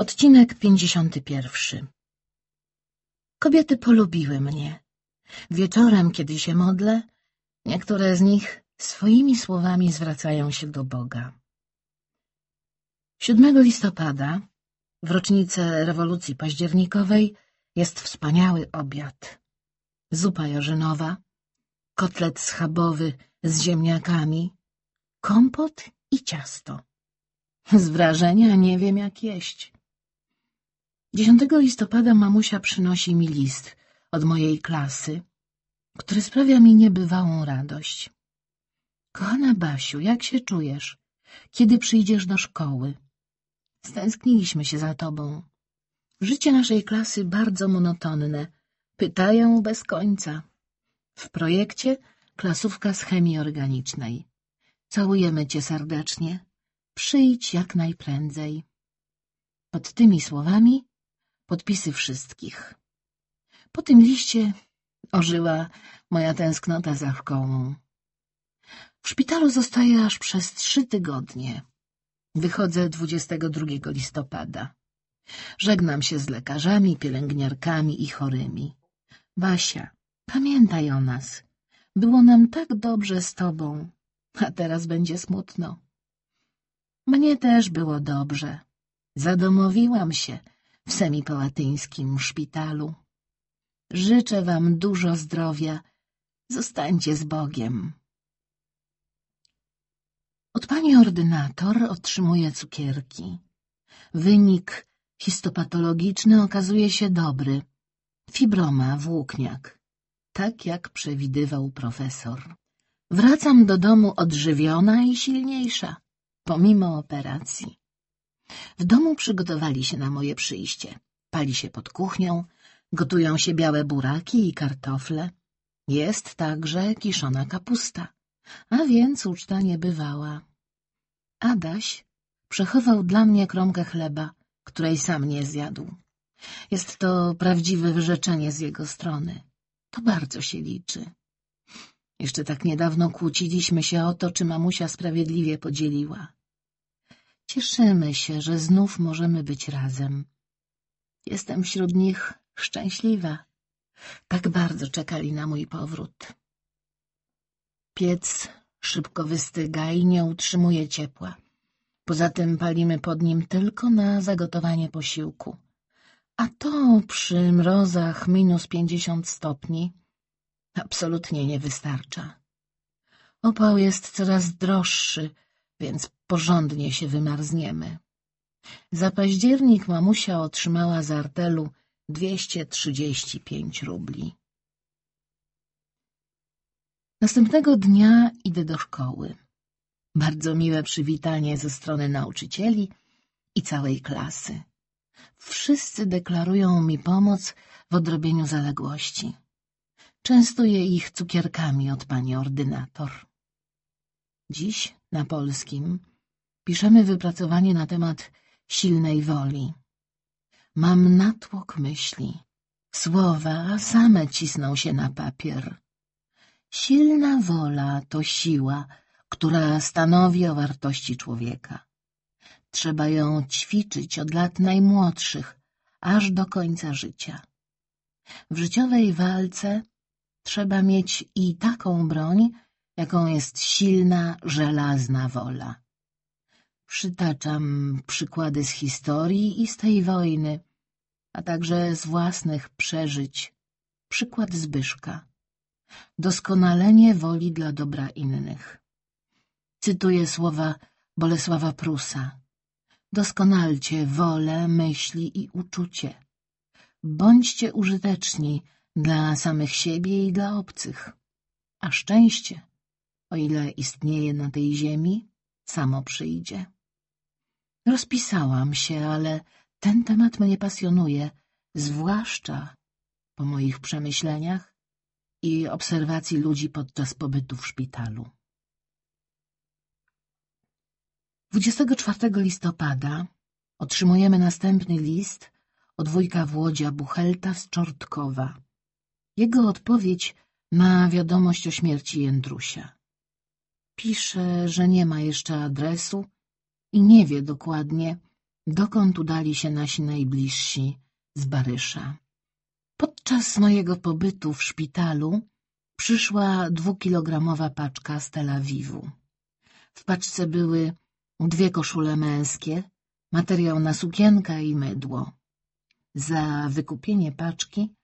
Odcinek 51 Kobiety polubiły mnie. Wieczorem, kiedy się modlę, niektóre z nich swoimi słowami zwracają się do Boga. 7 listopada, w rocznicę rewolucji październikowej, jest wspaniały obiad. Zupa jarzynowa, kotlet schabowy z ziemniakami, kompot i ciasto. Z wrażenia nie wiem, jak jeść. 10 listopada mamusia przynosi mi list od mojej klasy, który sprawia mi niebywałą radość. Kochana Basiu, jak się czujesz? Kiedy przyjdziesz do szkoły? Stęskniliśmy się za tobą. Życie naszej klasy bardzo monotonne. Pytają bez końca. W projekcie klasówka z chemii organicznej. Całujemy cię serdecznie. Przyjdź jak najprędzej. Pod tymi słowami podpisy wszystkich. Po tym liście ożyła moja tęsknota za szkołą. W szpitalu zostaję aż przez trzy tygodnie. Wychodzę 22 listopada. Żegnam się z lekarzami, pielęgniarkami i chorymi. Basia, pamiętaj o nas. Było nam tak dobrze z tobą, a teraz będzie smutno. Mnie też było dobrze. Zadomowiłam się w semipałatyńskim szpitalu. Życzę wam dużo zdrowia. Zostańcie z Bogiem. Od pani ordynator otrzymuję cukierki. Wynik histopatologiczny okazuje się dobry. Fibroma, włókniak. Tak jak przewidywał profesor. Wracam do domu odżywiona i silniejsza, pomimo operacji. W domu przygotowali się na moje przyjście. Pali się pod kuchnią, gotują się białe buraki i kartofle. Jest także kiszona kapusta, a więc uczta nie bywała. Adaś przechował dla mnie kromkę chleba, której sam nie zjadł. Jest to prawdziwe wyrzeczenie z jego strony. To bardzo się liczy. Jeszcze tak niedawno kłóciliśmy się o to, czy mamusia sprawiedliwie podzieliła. Cieszymy się, że znów możemy być razem. Jestem wśród nich szczęśliwa. Tak bardzo czekali na mój powrót. Piec szybko wystyga i nie utrzymuje ciepła. Poza tym palimy pod nim tylko na zagotowanie posiłku. A to przy mrozach minus pięćdziesiąt stopni absolutnie nie wystarcza. Opał jest coraz droższy, więc porządnie się wymarzniemy. Za październik mamusia otrzymała z artelu dwieście trzydzieści pięć rubli. Następnego dnia idę do szkoły. Bardzo miłe przywitanie ze strony nauczycieli i całej klasy. Wszyscy deklarują mi pomoc w odrobieniu zaległości. Częstuję ich cukierkami od pani ordynator. Dziś na polskim piszemy wypracowanie na temat silnej woli. Mam natłok myśli. Słowa same cisną się na papier. Silna wola to siła, która stanowi o wartości człowieka. Trzeba ją ćwiczyć od lat najmłodszych, aż do końca życia. W życiowej walce trzeba mieć i taką broń, jaką jest silna, żelazna wola. Przytaczam przykłady z historii i z tej wojny, a także z własnych przeżyć. Przykład Zbyszka. Doskonalenie woli dla dobra innych. Cytuję słowa Bolesława Prusa. Doskonalcie wolę, myśli i uczucie. Bądźcie użyteczni dla samych siebie i dla obcych. A szczęście, o ile istnieje na tej ziemi, samo przyjdzie. Rozpisałam się, ale ten temat mnie pasjonuje, zwłaszcza po moich przemyśleniach i obserwacji ludzi podczas pobytu w szpitalu. 24 listopada otrzymujemy następny list od wujka Włodzia Buchelta z Czortkowa. Jego odpowiedź na wiadomość o śmierci Jędrusia. Pisze, że nie ma jeszcze adresu i nie wie dokładnie, dokąd udali się nasi najbliżsi z Barysza. Podczas mojego pobytu w szpitalu przyszła dwukilogramowa paczka z Tel Awiwu. W paczce były dwie koszule męskie, materiał na sukienkę i mydło. Za wykupienie paczki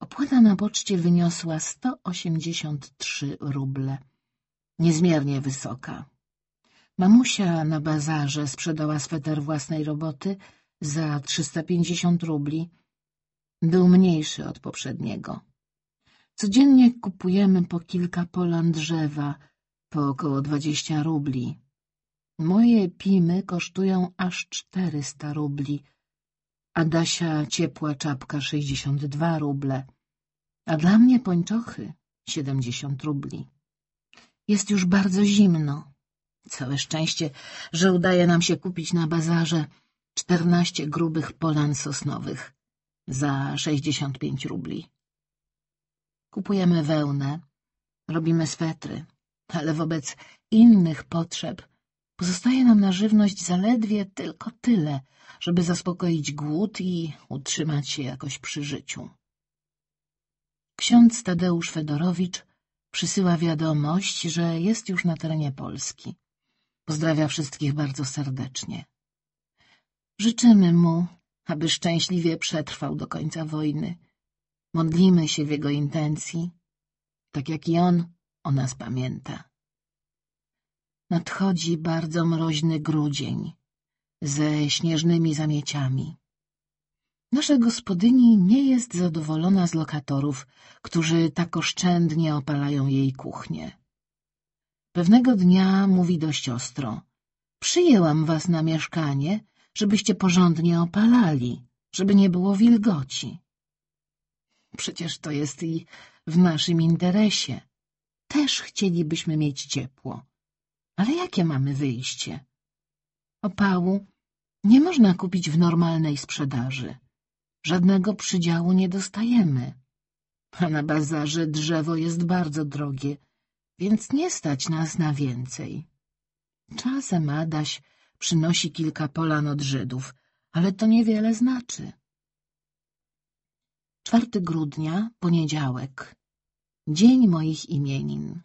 opłata na poczcie wyniosła 183 ruble. Niezmiernie wysoka. Mamusia na bazarze sprzedała sweter własnej roboty za 350 rubli. Był mniejszy od poprzedniego. Codziennie kupujemy po kilka polan drzewa, po około 20 rubli. Moje pimy kosztują aż 400 rubli, Adasia ciepła czapka 62 ruble, a dla mnie pończochy 70 rubli. Jest już bardzo zimno. Całe szczęście, że udaje nam się kupić na bazarze 14 grubych polan sosnowych za 65 rubli. Kupujemy wełnę, robimy swetry, ale wobec innych potrzeb pozostaje nam na żywność zaledwie tylko tyle, żeby zaspokoić głód i utrzymać się jakoś przy życiu. Ksiądz Tadeusz Fedorowicz przysyła wiadomość, że jest już na terenie Polski. Pozdrawia wszystkich bardzo serdecznie. Życzymy mu, aby szczęśliwie przetrwał do końca wojny. Modlimy się w jego intencji, tak jak i on o nas pamięta. Nadchodzi bardzo mroźny grudzień ze śnieżnymi zamieciami. Nasza gospodyni nie jest zadowolona z lokatorów, którzy tak oszczędnie opalają jej kuchnię. Pewnego dnia mówi dość ostro. Przyjęłam was na mieszkanie, żebyście porządnie opalali, żeby nie było wilgoci. Przecież to jest i w naszym interesie. Też chcielibyśmy mieć ciepło. Ale jakie mamy wyjście? Opału nie można kupić w normalnej sprzedaży. Żadnego przydziału nie dostajemy. A na bazarze drzewo jest bardzo drogie, więc nie stać nas na więcej. Czasem Adaś przynosi kilka polan od Żydów, ale to niewiele znaczy. 4 grudnia, poniedziałek. Dzień moich imienin.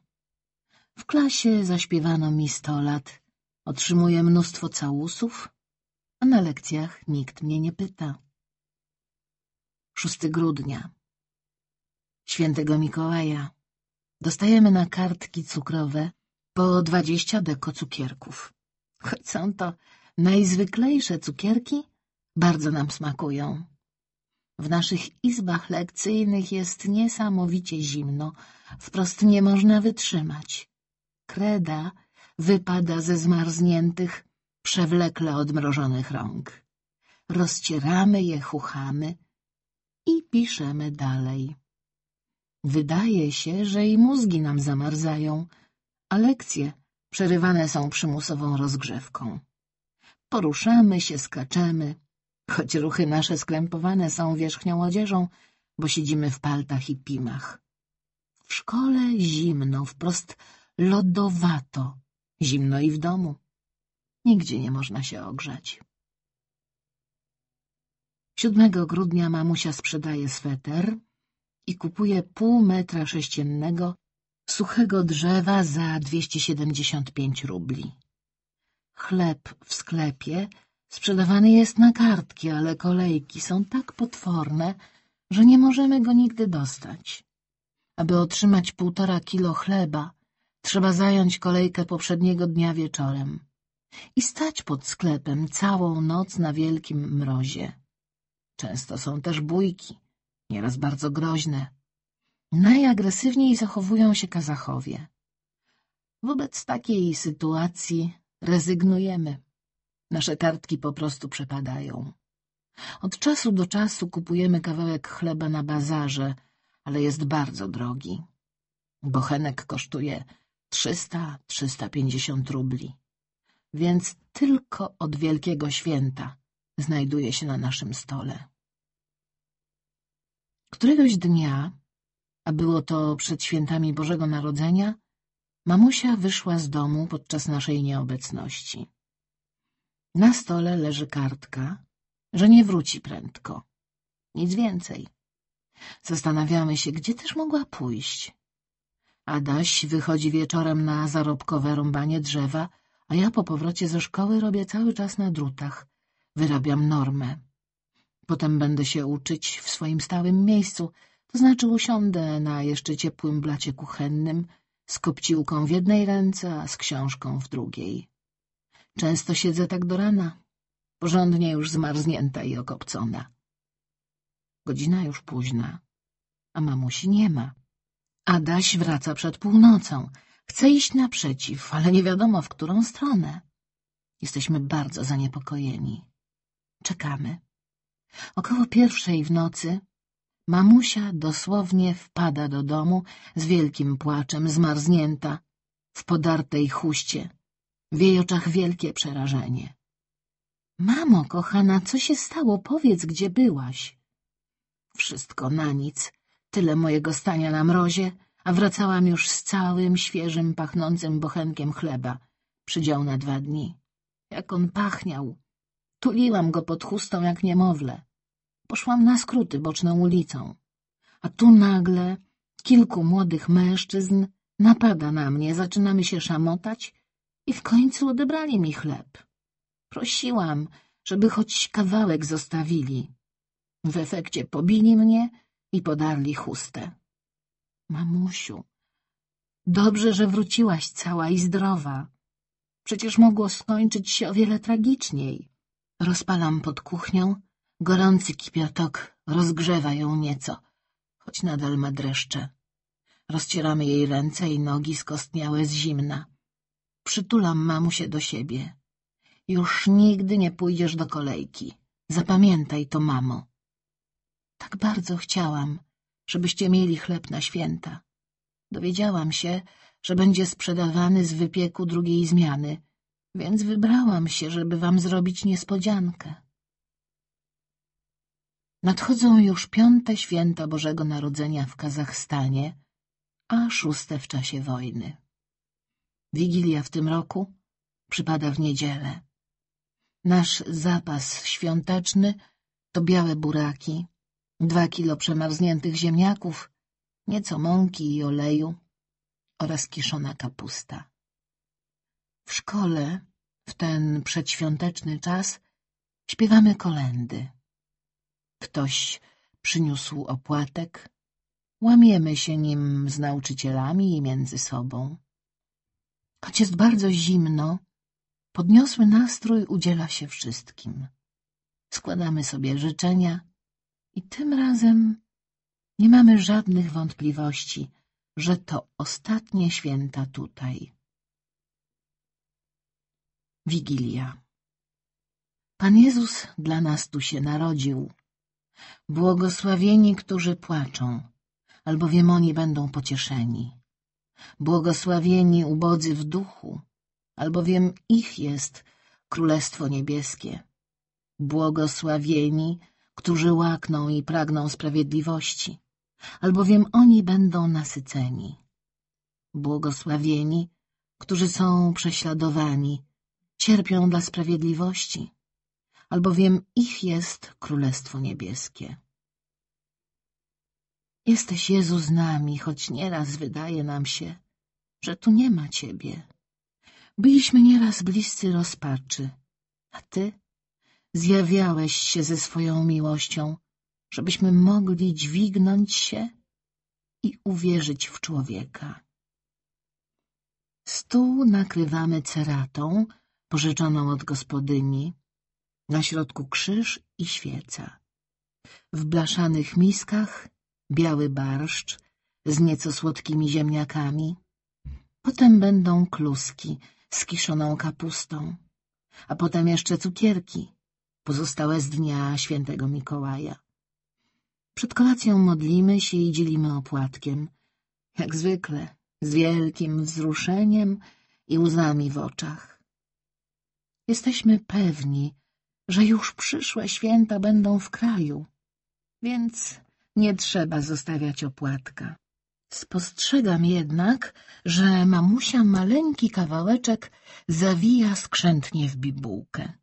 W klasie zaśpiewano mi sto lat. Otrzymuję mnóstwo całusów, a na lekcjach nikt mnie nie pyta. 6 grudnia. Świętego Mikołaja. Dostajemy na kartki cukrowe po dwadzieścia deko cukierków. Choć są to najzwyklejsze cukierki, bardzo nam smakują. W naszych izbach lekcyjnych jest niesamowicie zimno, wprost nie można wytrzymać. Kreda wypada ze zmarzniętych, przewlekle odmrożonych rąk. Rozcieramy je, chuchamy i piszemy dalej. Wydaje się, że i mózgi nam zamarzają, a lekcje przerywane są przymusową rozgrzewką. Poruszamy się, skaczemy, choć ruchy nasze skrępowane są wierzchnią odzieżą, bo siedzimy w paltach i pimach. W szkole zimno, wprost lodowato, zimno i w domu. Nigdzie nie można się ogrzać. 7 grudnia mamusia sprzedaje sweter i kupuje pół metra sześciennego suchego drzewa za 275 rubli. Chleb w sklepie sprzedawany jest na kartki, ale kolejki są tak potworne, że nie możemy go nigdy dostać. Aby otrzymać półtora kilo chleba, trzeba zająć kolejkę poprzedniego dnia wieczorem i stać pod sklepem całą noc na wielkim mrozie. Często są też bójki, nieraz bardzo groźne. Najagresywniej zachowują się Kazachowie. Wobec takiej sytuacji rezygnujemy. Nasze kartki po prostu przepadają. Od czasu do czasu kupujemy kawałek chleba na bazarze, ale jest bardzo drogi. Bochenek kosztuje 300-350 rubli, więc tylko od Wielkiego Święta znajduje się na naszym stole. Któregoś dnia, a było to przed świętami Bożego Narodzenia, mamusia wyszła z domu podczas naszej nieobecności. Na stole leży kartka, że nie wróci prędko. Nic więcej. Zastanawiamy się, gdzie też mogła pójść. Adaś wychodzi wieczorem na zarobkowe rąbanie drzewa, a ja po powrocie ze szkoły robię cały czas na drutach. Wyrabiam normę. Potem będę się uczyć w swoim stałym miejscu, to znaczy usiądę na jeszcze ciepłym blacie kuchennym, z kopciłką w jednej ręce, a z książką w drugiej. Często siedzę tak do rana, porządnie już zmarznięta i okopcona. Godzina już późna, a mamusi nie ma. Adaś wraca przed północą. Chce iść naprzeciw, ale nie wiadomo, w którą stronę. Jesteśmy bardzo zaniepokojeni. Czekamy. Około pierwszej w nocy mamusia dosłownie wpada do domu z wielkim płaczem, zmarznięta, w podartej chuście. W jej oczach wielkie przerażenie. — Mamo, kochana, co się stało? Powiedz, gdzie byłaś. Wszystko na nic. Tyle mojego stania na mrozie, a wracałam już z całym, świeżym, pachnącym bochenkiem chleba. Przydział na dwa dni. Jak on pachniał! Tuliłam go pod chustą jak niemowlę. Poszłam na skróty boczną ulicą. A tu nagle kilku młodych mężczyzn napada na mnie, zaczynamy się szamotać i w końcu odebrali mi chleb. Prosiłam, żeby choć kawałek zostawili. W efekcie pobili mnie i podarli chustę. Mamusiu, dobrze, że wróciłaś cała i zdrowa. Przecież mogło skończyć się o wiele tragiczniej. Rozpalam pod kuchnią, gorący kipiotok rozgrzewa ją nieco, choć nadal ma dreszcze. Rozcieramy jej ręce i nogi skostniałe z zimna. Przytulam mamusię do siebie. Już nigdy nie pójdziesz do kolejki. Zapamiętaj to, mamo. Tak bardzo chciałam, żebyście mieli chleb na święta. Dowiedziałam się, że będzie sprzedawany z wypieku drugiej zmiany, więc wybrałam się, żeby wam zrobić niespodziankę. Nadchodzą już piąte święta Bożego Narodzenia w Kazachstanie, a szóste w czasie wojny. Wigilia w tym roku przypada w niedzielę. Nasz zapas świąteczny to białe buraki, dwa kilo przemarzniętych ziemniaków, nieco mąki i oleju oraz kiszona kapusta. Szkole w ten przedświąteczny czas śpiewamy kolendy. Ktoś przyniósł opłatek, łamiemy się nim z nauczycielami i między sobą. Choć jest bardzo zimno, podniosły nastrój udziela się wszystkim. Składamy sobie życzenia i tym razem nie mamy żadnych wątpliwości, że to ostatnie święta tutaj. Wigilia Pan Jezus dla nas tu się narodził. Błogosławieni, którzy płaczą, albowiem oni będą pocieszeni. Błogosławieni ubodzy w duchu, albowiem ich jest Królestwo Niebieskie. Błogosławieni, którzy łakną i pragną sprawiedliwości, albowiem oni będą nasyceni. Błogosławieni, którzy są prześladowani, cierpią dla sprawiedliwości, albowiem ich jest Królestwo Niebieskie. Jesteś Jezu z nami, choć nieraz wydaje nam się, że tu nie ma Ciebie. Byliśmy nieraz bliscy rozpaczy, a Ty zjawiałeś się ze swoją miłością, żebyśmy mogli dźwignąć się i uwierzyć w człowieka. Stół nakrywamy ceratą, pożyczoną od gospodyni, na środku krzyż i świeca. W blaszanych miskach biały barszcz z nieco słodkimi ziemniakami. Potem będą kluski z kiszoną kapustą, a potem jeszcze cukierki, pozostałe z dnia świętego Mikołaja. Przed kolacją modlimy się i dzielimy opłatkiem, jak zwykle, z wielkim wzruszeniem i łzami w oczach. Jesteśmy pewni, że już przyszłe święta będą w kraju, więc nie trzeba zostawiać opłatka. Spostrzegam jednak, że mamusia maleńki kawałeczek zawija skrzętnie w bibułkę.